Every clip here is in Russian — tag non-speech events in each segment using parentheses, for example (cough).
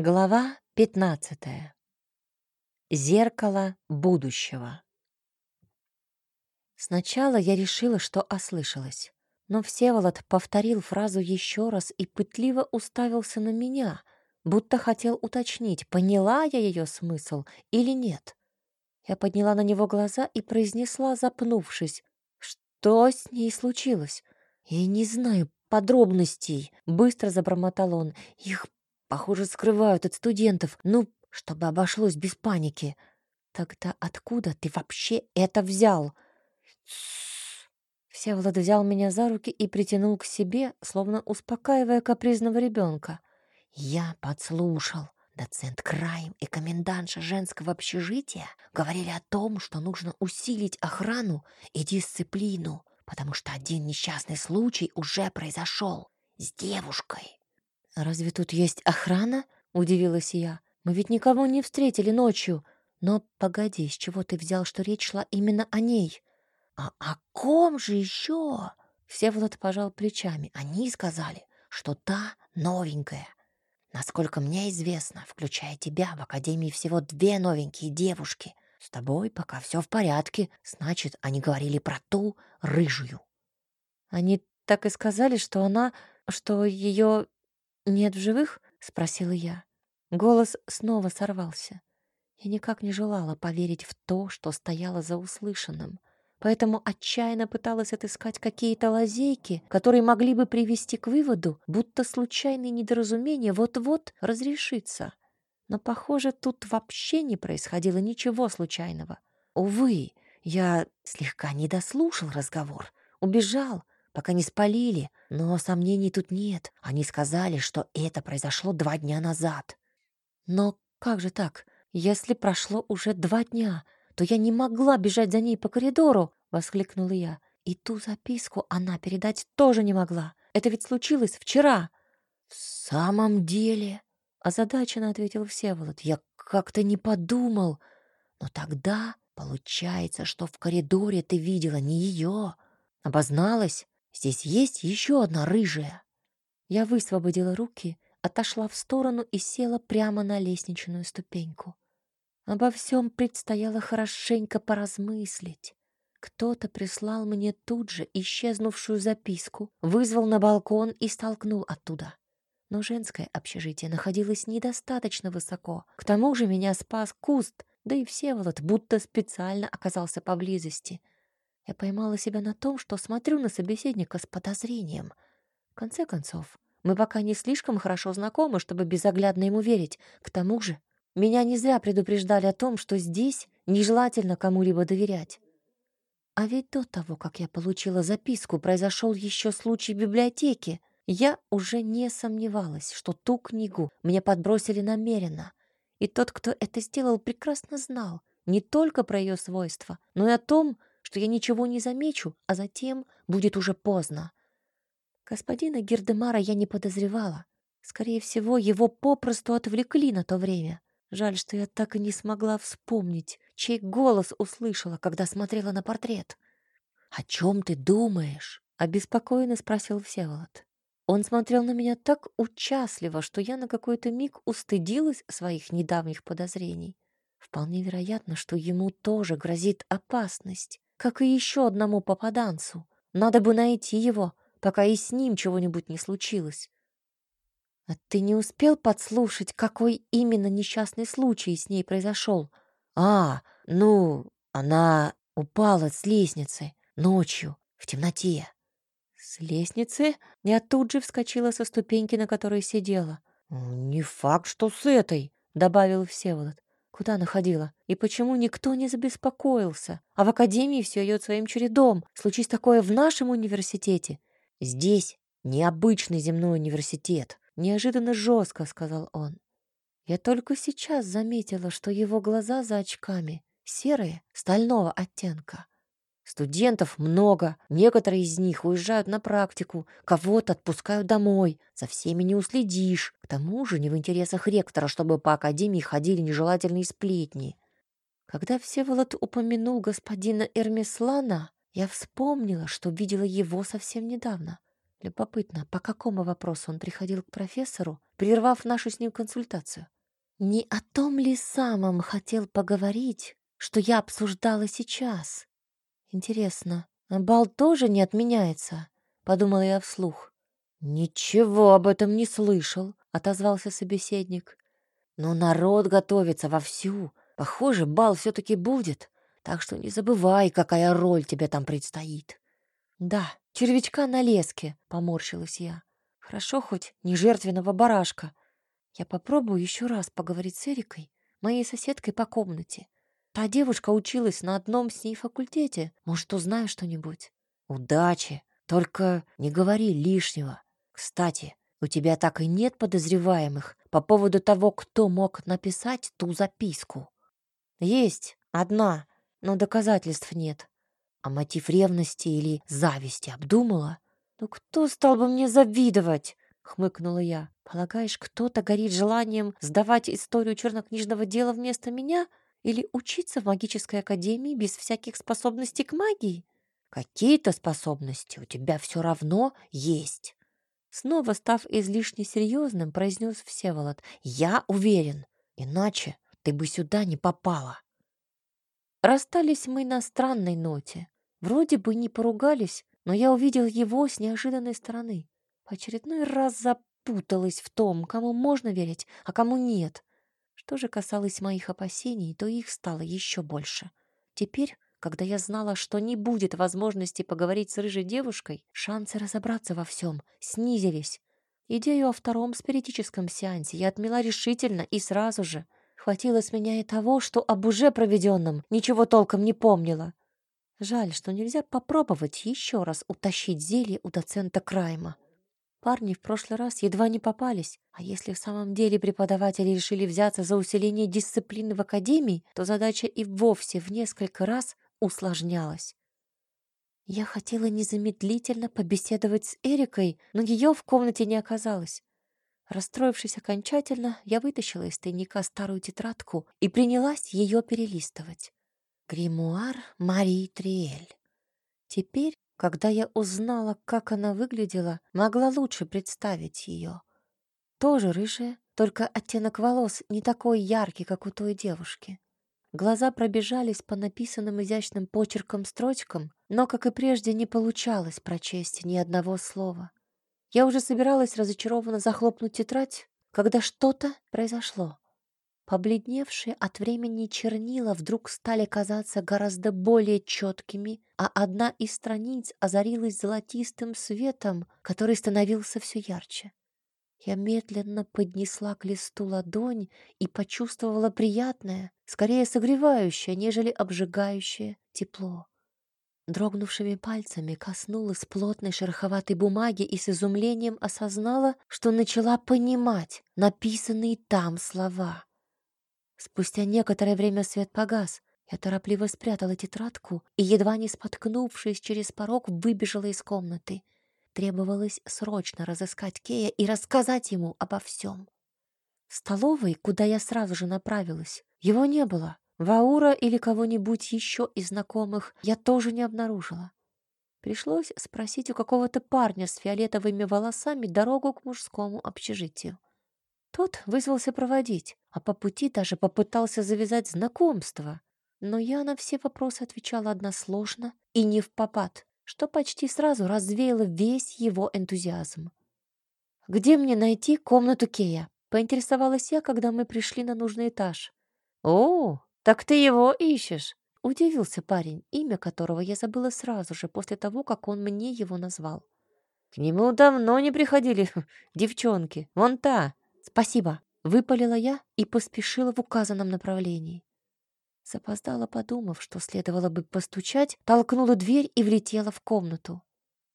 Глава 15. Зеркало будущего. Сначала я решила, что ослышалась, но Всеволод повторил фразу еще раз и пытливо уставился на меня, будто хотел уточнить, поняла я ее смысл или нет. Я подняла на него глаза и произнесла, запнувшись, что с ней случилось. Я не знаю подробностей, быстро забормотал он. Их Похоже, скрывают от студентов. Ну, чтобы обошлось без паники. Тогда откуда ты вообще это взял? Всеволод взял меня за руки и притянул к себе, словно успокаивая капризного ребенка. Я подслушал. Доцент Краем и комендантша женского общежития говорили о том, что нужно усилить охрану и дисциплину, потому что один несчастный случай уже произошел с девушкой. «Разве тут есть охрана?» — удивилась я. «Мы ведь никого не встретили ночью. Но погоди, с чего ты взял, что речь шла именно о ней?» «А о ком же еще?» Всеволод пожал плечами. «Они сказали, что та новенькая. Насколько мне известно, включая тебя, в Академии всего две новенькие девушки. С тобой пока все в порядке. Значит, они говорили про ту рыжую». «Они так и сказали, что она... что ее «Нет в живых?» — спросила я. Голос снова сорвался. Я никак не желала поверить в то, что стояло за услышанным, поэтому отчаянно пыталась отыскать какие-то лазейки, которые могли бы привести к выводу, будто случайное недоразумение вот-вот разрешится. Но, похоже, тут вообще не происходило ничего случайного. Увы, я слегка не дослушал разговор, убежал, пока не спалили, но сомнений тут нет. Они сказали, что это произошло два дня назад. Но как же так? Если прошло уже два дня, то я не могла бежать за ней по коридору, воскликнула я. И ту записку она передать тоже не могла. Это ведь случилось вчера. В самом деле, озадаченно ответил Всеволод. Я как-то не подумал. Но тогда получается, что в коридоре ты видела не ее. Обозналась Здесь есть еще одна рыжая. Я высвободила руки, отошла в сторону и села прямо на лестничную ступеньку. Обо всем предстояло хорошенько поразмыслить. Кто-то прислал мне тут же исчезнувшую записку, вызвал на балкон и столкнул оттуда. Но женское общежитие находилось недостаточно высоко. К тому же меня спас куст, да и Всеволод будто специально оказался поблизости — я поймала себя на том, что смотрю на собеседника с подозрением. В конце концов, мы пока не слишком хорошо знакомы, чтобы безоглядно ему верить. К тому же, меня не зря предупреждали о том, что здесь нежелательно кому-либо доверять. А ведь до того, как я получила записку, произошел еще случай в библиотеке. Я уже не сомневалась, что ту книгу мне подбросили намеренно. И тот, кто это сделал, прекрасно знал не только про ее свойства, но и о том, что я ничего не замечу, а затем будет уже поздно. Господина Гердемара я не подозревала. Скорее всего, его попросту отвлекли на то время. Жаль, что я так и не смогла вспомнить, чей голос услышала, когда смотрела на портрет. «О чем ты думаешь?» — обеспокоенно спросил Всеволод. Он смотрел на меня так участливо, что я на какой-то миг устыдилась своих недавних подозрений. Вполне вероятно, что ему тоже грозит опасность как и еще одному попаданцу. Надо бы найти его, пока и с ним чего-нибудь не случилось. А ты не успел подслушать, какой именно несчастный случай с ней произошел? А, ну, она упала с лестницы ночью в темноте. С лестницы? Я тут же вскочила со ступеньки, на которой сидела. Не факт, что с этой, добавил Всеволод. Куда она ходила? И почему никто не забеспокоился? А в академии все идет своим чередом. Случись такое в нашем университете. Здесь необычный земной университет. Неожиданно жестко, сказал он. Я только сейчас заметила, что его глаза за очками серые, стального оттенка. Студентов много, некоторые из них уезжают на практику, кого-то отпускают домой, за всеми не уследишь. К тому же не в интересах ректора, чтобы по академии ходили нежелательные сплетни. Когда Всеволод упомянул господина Эрмислана, я вспомнила, что видела его совсем недавно. Любопытно, по какому вопросу он приходил к профессору, прервав нашу с ним консультацию? Не о том ли самом хотел поговорить, что я обсуждала сейчас? Интересно, бал тоже не отменяется? Подумала я вслух. Ничего об этом не слышал, отозвался собеседник. Но народ готовится вовсю. Похоже, бал все-таки будет. Так что не забывай, какая роль тебе там предстоит. Да, червячка на леске, поморщилась я. Хорошо хоть не жертвенного барашка. Я попробую еще раз поговорить с Эрикой, моей соседкой по комнате. Та девушка училась на одном с ней факультете. Может, узнаю что-нибудь. Удачи. Только не говори лишнего. Кстати, у тебя так и нет подозреваемых по поводу того, кто мог написать ту записку? Есть одна, но доказательств нет. А мотив ревности или зависти обдумала? Ну кто стал бы мне завидовать? хмыкнула я. Полагаешь, кто-то горит желанием сдавать историю чернокнижного дела вместо меня или учиться в магической академии без всяких способностей к магии? Какие-то способности у тебя все равно есть. Снова став излишне серьезным, произнес Всеволод. «Я уверен, иначе ты бы сюда не попала». Расстались мы на странной ноте. Вроде бы не поругались, но я увидел его с неожиданной стороны. В очередной раз запуталась в том, кому можно верить, а кому нет. Что же касалось моих опасений, то их стало еще больше. Теперь когда я знала, что не будет возможности поговорить с рыжей девушкой, шансы разобраться во всем снизились. Идею о втором спиритическом сеансе я отмела решительно и сразу же. Хватило с меня и того, что об уже проведенном ничего толком не помнила. Жаль, что нельзя попробовать еще раз утащить зелье у доцента Крайма. Парни в прошлый раз едва не попались, а если в самом деле преподаватели решили взяться за усиление дисциплины в академии, то задача и вовсе в несколько раз усложнялось. Я хотела незамедлительно побеседовать с Эрикой, но ее в комнате не оказалось. Расстроившись окончательно, я вытащила из тайника старую тетрадку и принялась ее перелистывать. Гримуар Марии Триэль. Теперь, когда я узнала, как она выглядела, могла лучше представить ее. Тоже рыжая, только оттенок волос не такой яркий, как у той девушки. Глаза пробежались по написанным изящным почерком строчкам, но, как и прежде, не получалось прочесть ни одного слова. Я уже собиралась разочарованно захлопнуть тетрадь, когда что-то произошло. Побледневшие от времени чернила вдруг стали казаться гораздо более четкими, а одна из страниц озарилась золотистым светом, который становился все ярче. Я медленно поднесла к листу ладонь и почувствовала приятное, скорее согревающее, нежели обжигающее тепло. Дрогнувшими пальцами коснулась плотной шероховатой бумаги и с изумлением осознала, что начала понимать написанные там слова. Спустя некоторое время свет погас. Я торопливо спрятала тетрадку и, едва не споткнувшись через порог, выбежала из комнаты — Требовалось срочно разыскать Кея и рассказать ему обо всем. В столовой, куда я сразу же направилась, его не было. Ваура или кого-нибудь еще из знакомых я тоже не обнаружила. Пришлось спросить у какого-то парня с фиолетовыми волосами дорогу к мужскому общежитию. Тот вызвался проводить, а по пути даже попытался завязать знакомство. Но я на все вопросы отвечала односложно и не в попад что почти сразу развеяло весь его энтузиазм. «Где мне найти комнату Кея?» — поинтересовалась я, когда мы пришли на нужный этаж. «О, так ты его ищешь!» — удивился парень, имя которого я забыла сразу же после того, как он мне его назвал. «К нему давно не приходили (laughs) девчонки. Вон та!» «Спасибо!» — выпалила я и поспешила в указанном направлении. Запоздала, подумав, что следовало бы постучать, толкнула дверь и влетела в комнату.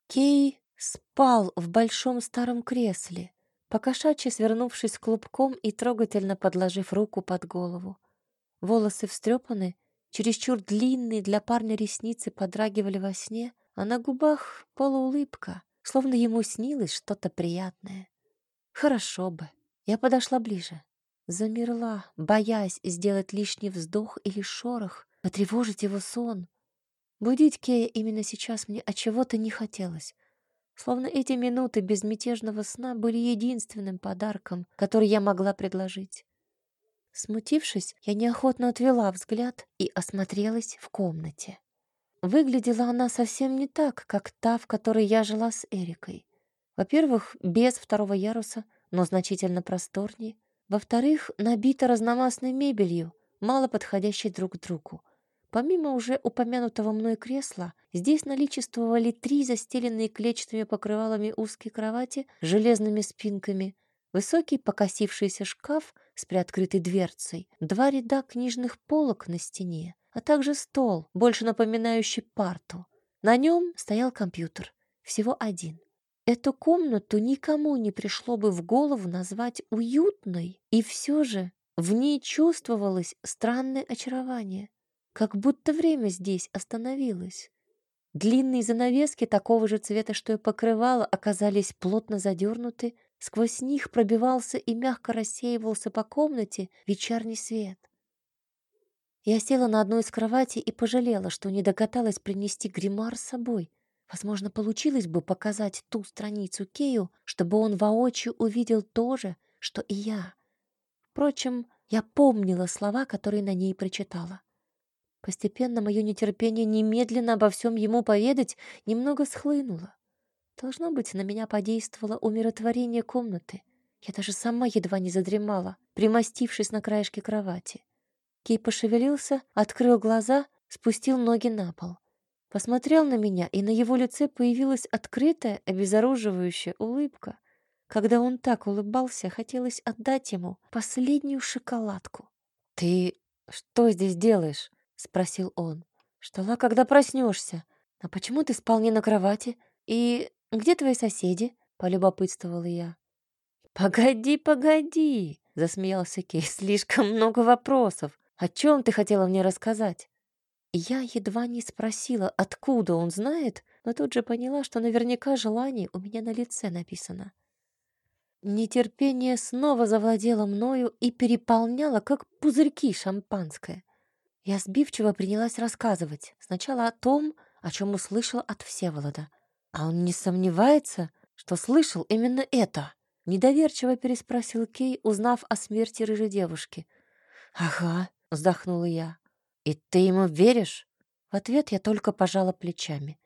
Кей спал в большом старом кресле, покошачьи свернувшись клубком и трогательно подложив руку под голову. Волосы встрепаны, чересчур длинные для парня ресницы подрагивали во сне, а на губах полуулыбка, словно ему снилось что-то приятное. Хорошо бы. Я подошла ближе. Замерла, боясь сделать лишний вздох или шорох, потревожить его сон. Будить Кея именно сейчас мне от чего-то не хотелось. Словно эти минуты безмятежного сна были единственным подарком, который я могла предложить. Смутившись, я неохотно отвела взгляд и осмотрелась в комнате. Выглядела она совсем не так, как та, в которой я жила с Эрикой. Во-первых, без второго яруса, но значительно просторнее. Во-вторых, набита разномастной мебелью, мало подходящей друг к другу. Помимо уже упомянутого мной кресла, здесь наличествовали три застеленные клетчатыми покрывалами узкие кровати с железными спинками, высокий покосившийся шкаф с приоткрытой дверцей, два ряда книжных полок на стене, а также стол, больше напоминающий парту. На нем стоял компьютер, всего один. Эту комнату никому не пришло бы в голову назвать уютной, и все же в ней чувствовалось странное очарование как будто время здесь остановилось. Длинные занавески такого же цвета, что и покрывало, оказались плотно задернуты, сквозь них пробивался и мягко рассеивался по комнате вечерний свет. Я села на одну из кроватей и пожалела, что не догадалась принести гримар с собой. Возможно, получилось бы показать ту страницу Кею, чтобы он воочию увидел то же, что и я. Впрочем, я помнила слова, которые на ней прочитала. Постепенно мое нетерпение немедленно обо всем ему поведать немного схлынуло. Должно быть, на меня подействовало умиротворение комнаты. Я даже сама едва не задремала, примостившись на краешке кровати. Кей пошевелился, открыл глаза, спустил ноги на пол. Посмотрел на меня, и на его лице появилась открытая, обезоруживающая улыбка. Когда он так улыбался, хотелось отдать ему последнюю шоколадку. «Ты что здесь делаешь?» спросил он. «Ждала, когда проснешься. А почему ты спал не на кровати? И где твои соседи?» — полюбопытствовала я. «Погоди, погоди!» — засмеялся Кей. «Слишком много вопросов. О чем ты хотела мне рассказать?» Я едва не спросила, откуда он знает, но тут же поняла, что наверняка желание у меня на лице написано. Нетерпение снова завладело мною и переполняло, как пузырьки шампанское. Я сбивчиво принялась рассказывать. Сначала о том, о чем услышала от Всеволода. А он не сомневается, что слышал именно это. Недоверчиво переспросил Кей, узнав о смерти рыжей девушки. «Ага», — вздохнула я. «И ты ему веришь?» В ответ я только пожала плечами.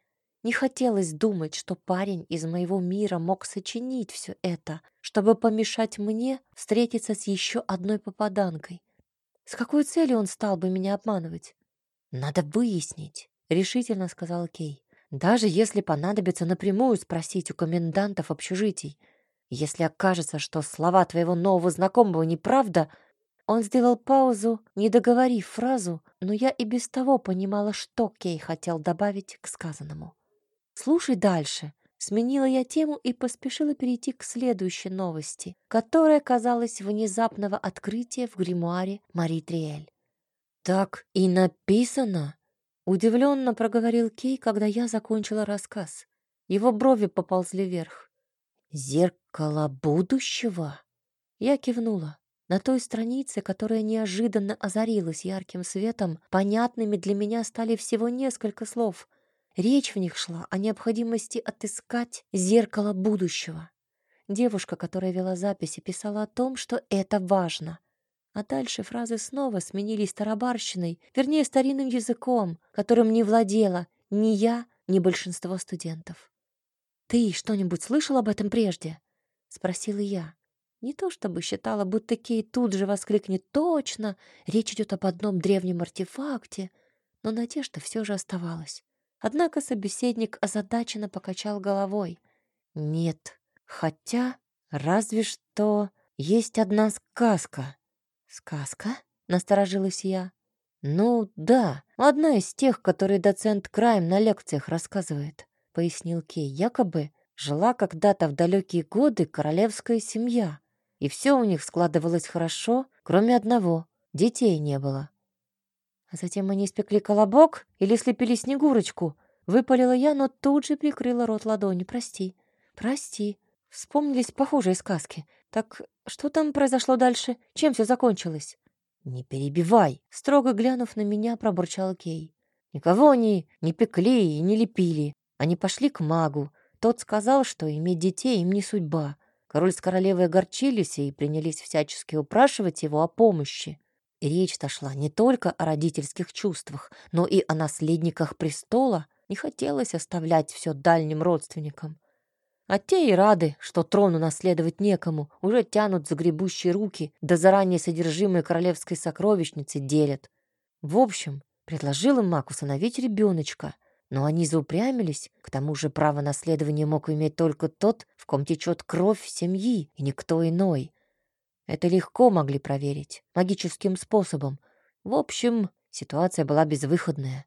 Не хотелось думать, что парень из моего мира мог сочинить все это, чтобы помешать мне встретиться с еще одной попаданкой. С какой целью он стал бы меня обманывать? Надо выяснить, решительно сказал Кей. Даже если понадобится напрямую спросить у комендантов общежитий. Если окажется, что слова твоего нового знакомого неправда, он сделал паузу, не договорив фразу, но я и без того понимала, что Кей хотел добавить к сказанному. Слушай дальше, Сменила я тему и поспешила перейти к следующей новости, которая казалась внезапного открытия в гримуаре Мари Триэль. «Так и написано!» — удивленно проговорил Кей, когда я закончила рассказ. Его брови поползли вверх. «Зеркало будущего?» Я кивнула. На той странице, которая неожиданно озарилась ярким светом, понятными для меня стали всего несколько слов — Речь в них шла о необходимости отыскать зеркало будущего. Девушка, которая вела записи, писала о том, что это важно. А дальше фразы снова сменились тарабарщиной, вернее, старинным языком, которым не владела ни я, ни большинство студентов. «Ты что-нибудь слышал об этом прежде?» — спросила я. Не то чтобы считала, будто Кей тут же воскликнет «Точно! Речь идет об одном древнем артефакте!» Но надежда все же оставалась. Однако собеседник озадаченно покачал головой. «Нет, хотя разве что есть одна сказка». «Сказка?» — насторожилась я. «Ну да, одна из тех, которые доцент Крайм на лекциях рассказывает», — пояснил Кей. «Якобы жила когда-то в далекие годы королевская семья, и все у них складывалось хорошо, кроме одного — детей не было. А затем они испекли колобок или слепили снегурочку. Выпалила я, но тут же прикрыла рот ладонью. Прости, прости. Вспомнились похожие сказки. Так что там произошло дальше? Чем все закончилось? Не перебивай, строго глянув на меня, пробурчал Кей. Никого они не пекли и не лепили. Они пошли к магу. тот сказал, что иметь детей им не судьба. Король с королевой огорчились и принялись всячески упрашивать его о помощи. И речь-то шла не только о родительских чувствах, но и о наследниках престола. Не хотелось оставлять все дальним родственникам. А те и рады, что трону наследовать некому, уже тянут загребущие руки, да заранее содержимое королевской сокровищницы делят. В общем, предложил им маг усыновить ребеночка, но они заупрямились, к тому же право наследования мог иметь только тот, в ком течет кровь семьи, и никто иной. Это легко могли проверить, магическим способом. В общем, ситуация была безвыходная.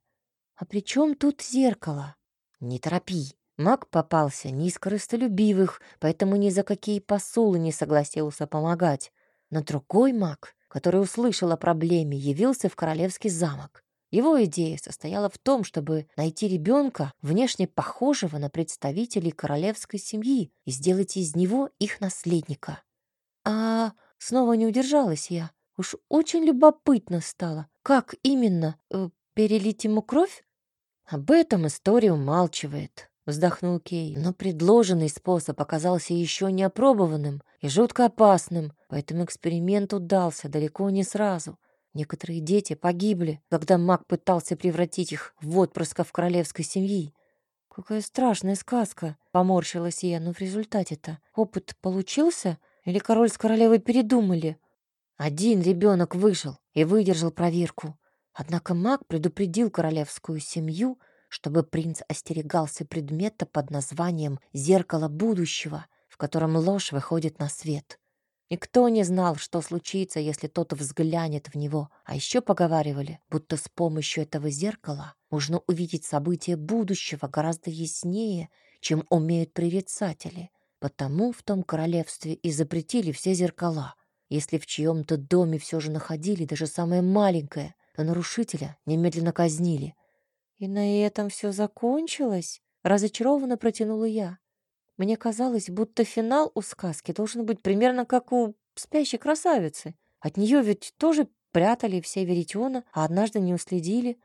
А при чем тут зеркало? Не торопи. Маг попался не из корыстолюбивых, поэтому ни за какие посулы не согласился помогать. Но другой маг, который услышал о проблеме, явился в королевский замок. Его идея состояла в том, чтобы найти ребенка, внешне похожего на представителей королевской семьи, и сделать из него их наследника. А Снова не удержалась я. Уж очень любопытно стало. Как именно? Э, перелить ему кровь? Об этом история умалчивает, вздохнул Кей. Но предложенный способ оказался еще не опробованным и жутко опасным, поэтому эксперимент удался далеко не сразу. Некоторые дети погибли, когда маг пытался превратить их в отпрысков королевской семьи. Какая страшная сказка, поморщилась я, но в результате-то опыт получился — или король с королевой передумали? Один ребенок вышел и выдержал проверку. Однако маг предупредил королевскую семью, чтобы принц остерегался предмета под названием «зеркало будущего», в котором ложь выходит на свет. Никто не знал, что случится, если тот взглянет в него, а еще поговаривали, будто с помощью этого зеркала можно увидеть события будущего гораздо яснее, чем умеют прорицатели — Потому в том королевстве и запретили все зеркала. Если в чьем-то доме все же находили даже самое маленькое, то нарушителя немедленно казнили. И на этом все закончилось? Разочарованно протянула я. Мне казалось, будто финал у сказки должен быть примерно как у спящей красавицы. От нее ведь тоже прятали все веретена, а однажды не уследили.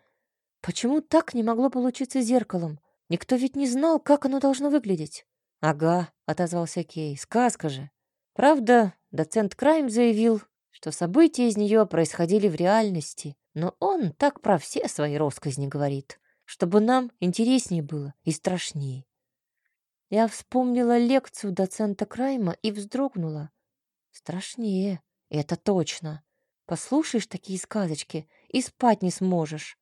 Почему так не могло получиться зеркалом? Никто ведь не знал, как оно должно выглядеть. «Ага», — отозвался Кей, — «сказка же». Правда, доцент Крайм заявил, что события из нее происходили в реальности, но он так про все свои росказни говорит, чтобы нам интереснее было и страшнее. Я вспомнила лекцию доцента Крайма и вздрогнула. Страшнее, это точно. Послушаешь такие сказочки и спать не сможешь.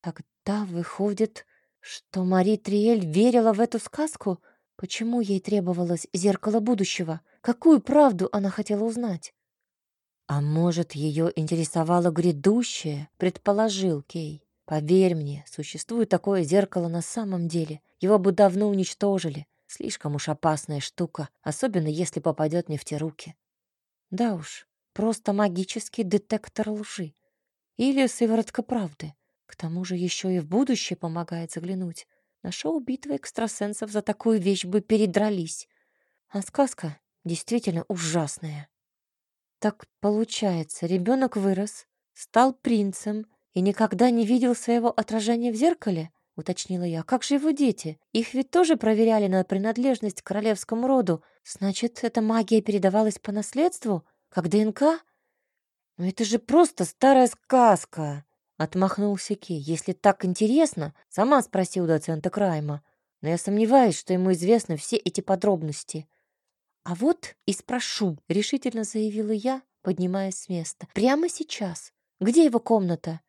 Тогда выходит, что Мари Триэль верила в эту сказку — Почему ей требовалось зеркало будущего? Какую правду она хотела узнать? А может, ее интересовало грядущее, предположил Кей. Поверь мне, существует такое зеркало на самом деле. Его бы давно уничтожили. Слишком уж опасная штука, особенно если попадет не в те руки. Да уж, просто магический детектор лжи. Или сыворотка правды. К тому же еще и в будущее помогает заглянуть. На шоу «Битва экстрасенсов» за такую вещь бы передрались. А сказка действительно ужасная. Так получается, ребенок вырос, стал принцем и никогда не видел своего отражения в зеркале? уточнила я. Как же его дети? Их ведь тоже проверяли на принадлежность к королевскому роду. Значит, эта магия передавалась по наследству, как ДНК? Но это же просто старая сказка, Отмахнулся Кей. «Если так интересно, сама спроси у доцента Крайма. Но я сомневаюсь, что ему известны все эти подробности». «А вот и спрошу», — решительно заявила я, поднимаясь с места. «Прямо сейчас. Где его комната?»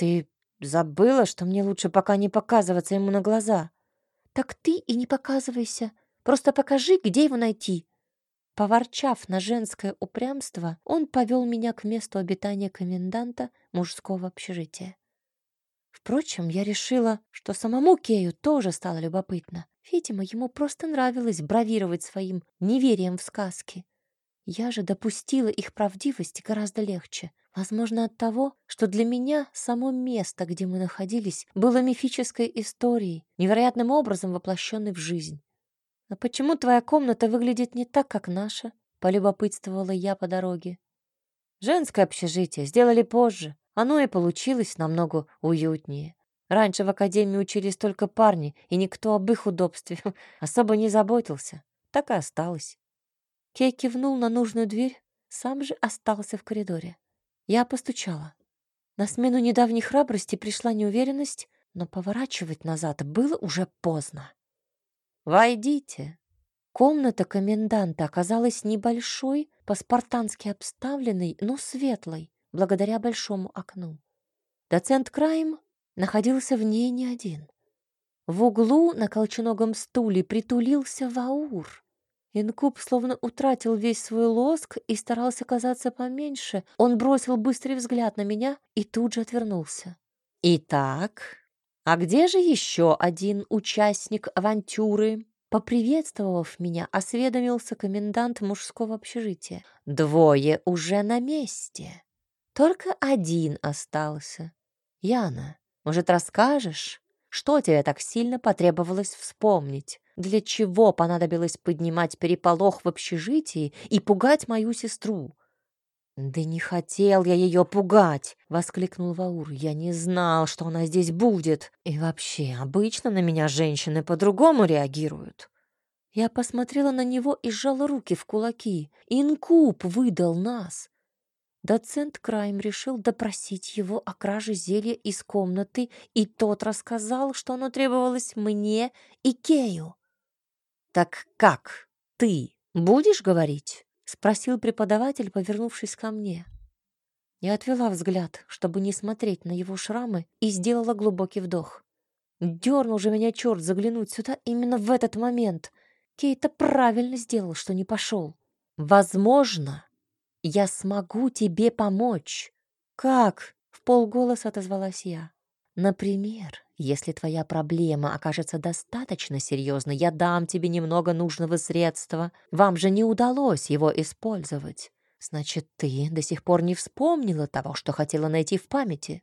«Ты забыла, что мне лучше пока не показываться ему на глаза?» «Так ты и не показывайся. Просто покажи, где его найти». Поворчав на женское упрямство, он повел меня к месту обитания коменданта мужского общежития. Впрочем, я решила, что самому Кею тоже стало любопытно. Видимо, ему просто нравилось бравировать своим неверием в сказки. Я же допустила их правдивость гораздо легче. Возможно, от того, что для меня само место, где мы находились, было мифической историей, невероятным образом воплощенной в жизнь. «Но почему твоя комната выглядит не так, как наша?» — полюбопытствовала я по дороге. «Женское общежитие сделали позже. Оно и получилось намного уютнее. Раньше в академии учились только парни, и никто об их удобстве (laughs) особо не заботился. Так и осталось. Кей кивнул на нужную дверь, сам же остался в коридоре. Я постучала. На смену недавней храбрости пришла неуверенность, но поворачивать назад было уже поздно. «Войдите!» Комната коменданта оказалась небольшой, по-спартански обставленной, но светлой, благодаря большому окну. Доцент Крайм находился в ней не один. В углу на колченогом стуле притулился Ваур. Инкуб словно утратил весь свой лоск и старался казаться поменьше. Он бросил быстрый взгляд на меня и тут же отвернулся. «Итак, а где же еще один участник авантюры?» Поприветствовав меня, осведомился комендант мужского общежития. «Двое уже на месте. Только один остался. Яна, может, расскажешь, что тебе так сильно потребовалось вспомнить? Для чего понадобилось поднимать переполох в общежитии и пугать мою сестру?» «Да не хотел я ее пугать!» — воскликнул Ваур. «Я не знал, что она здесь будет. И вообще, обычно на меня женщины по-другому реагируют». Я посмотрела на него и сжала руки в кулаки. Инкуб выдал нас. Доцент Крайм решил допросить его о краже зелья из комнаты, и тот рассказал, что оно требовалось мне и Кею. «Так как? Ты будешь говорить?» — спросил преподаватель, повернувшись ко мне. Я отвела взгляд, чтобы не смотреть на его шрамы, и сделала глубокий вдох. Дернул же меня черт заглянуть сюда именно в этот момент. Кейта правильно сделал, что не пошел. Возможно, я смогу тебе помочь. Как? В полголоса отозвалась я. Например, если твоя проблема окажется достаточно серьезной, я дам тебе немного нужного средства. Вам же не удалось его использовать. Значит, ты до сих пор не вспомнила того, что хотела найти в памяти?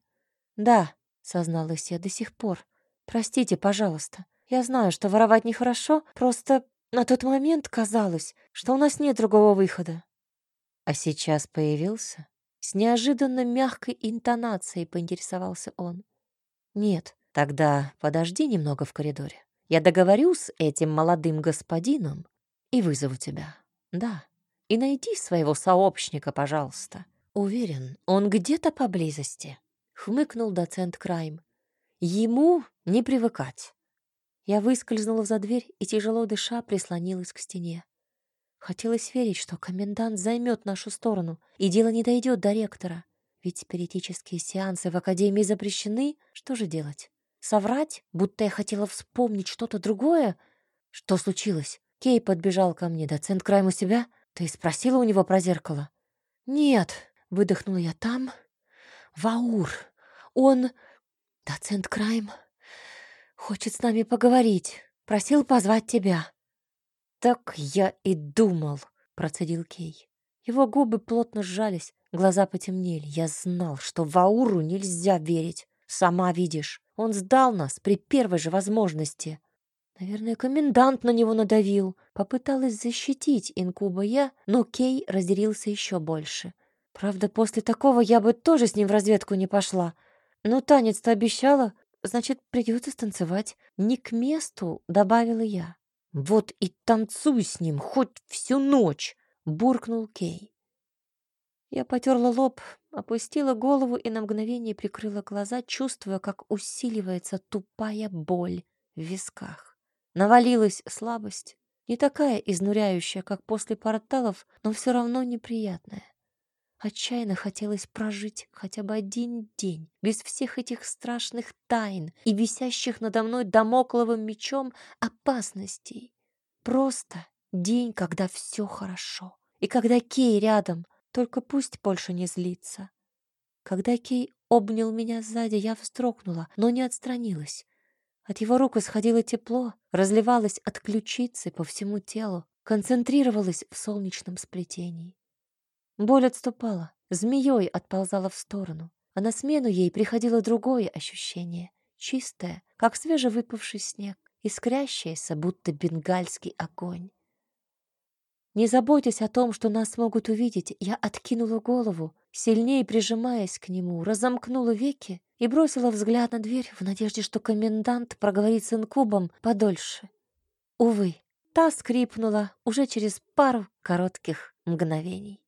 Да, созналась я до сих пор. Простите, пожалуйста. Я знаю, что воровать нехорошо, просто на тот момент казалось, что у нас нет другого выхода. А сейчас появился? С неожиданно мягкой интонацией поинтересовался он. Нет, Тогда подожди немного в коридоре. Я договорю с этим молодым господином и вызову тебя. Да. И найди своего сообщника, пожалуйста. Уверен, он где-то поблизости. Хмыкнул доцент Крайм. Ему не привыкать. Я выскользнула за дверь и, тяжело дыша, прислонилась к стене. Хотелось верить, что комендант займет нашу сторону, и дело не дойдет до ректора. Ведь спиритические сеансы в Академии запрещены. Что же делать? Соврать, будто я хотела вспомнить что-то другое? Что случилось? Кей подбежал ко мне. Доцент Крайм у себя? Ты спросила у него про зеркало? Нет, выдохнула я там. Ваур, он... Доцент Крайм хочет с нами поговорить. Просил позвать тебя. Так я и думал, процедил Кей. Его губы плотно сжались, глаза потемнели. Я знал, что Вауру нельзя верить. Сама видишь. Он сдал нас при первой же возможности. Наверное, комендант на него надавил. Попыталась защитить инкуба я, но Кей разделился еще больше. Правда, после такого я бы тоже с ним в разведку не пошла. Но танец-то обещала, значит, придется станцевать. Не к месту, добавила я. Вот и танцуй с ним хоть всю ночь, буркнул Кей. Я потерла лоб, опустила голову и на мгновение прикрыла глаза, чувствуя, как усиливается тупая боль в висках. Навалилась слабость, не такая изнуряющая, как после порталов, но все равно неприятная. Отчаянно хотелось прожить хотя бы один день без всех этих страшных тайн и висящих надо мной домокловым мечом опасностей. Просто день, когда все хорошо, и когда Кей рядом — только пусть больше не злится. Когда Кей обнял меня сзади, я вздрогнула, но не отстранилась. От его рук исходило тепло, разливалось от ключицы по всему телу, концентрировалось в солнечном сплетении. Боль отступала, змеей отползала в сторону, а на смену ей приходило другое ощущение, чистое, как свежевыпавший снег, искрящееся, будто бенгальский огонь. Не заботясь о том, что нас могут увидеть, я откинула голову, сильнее прижимаясь к нему, разомкнула веки и бросила взгляд на дверь в надежде, что комендант проговорит с инкубом подольше. Увы, та скрипнула уже через пару коротких мгновений.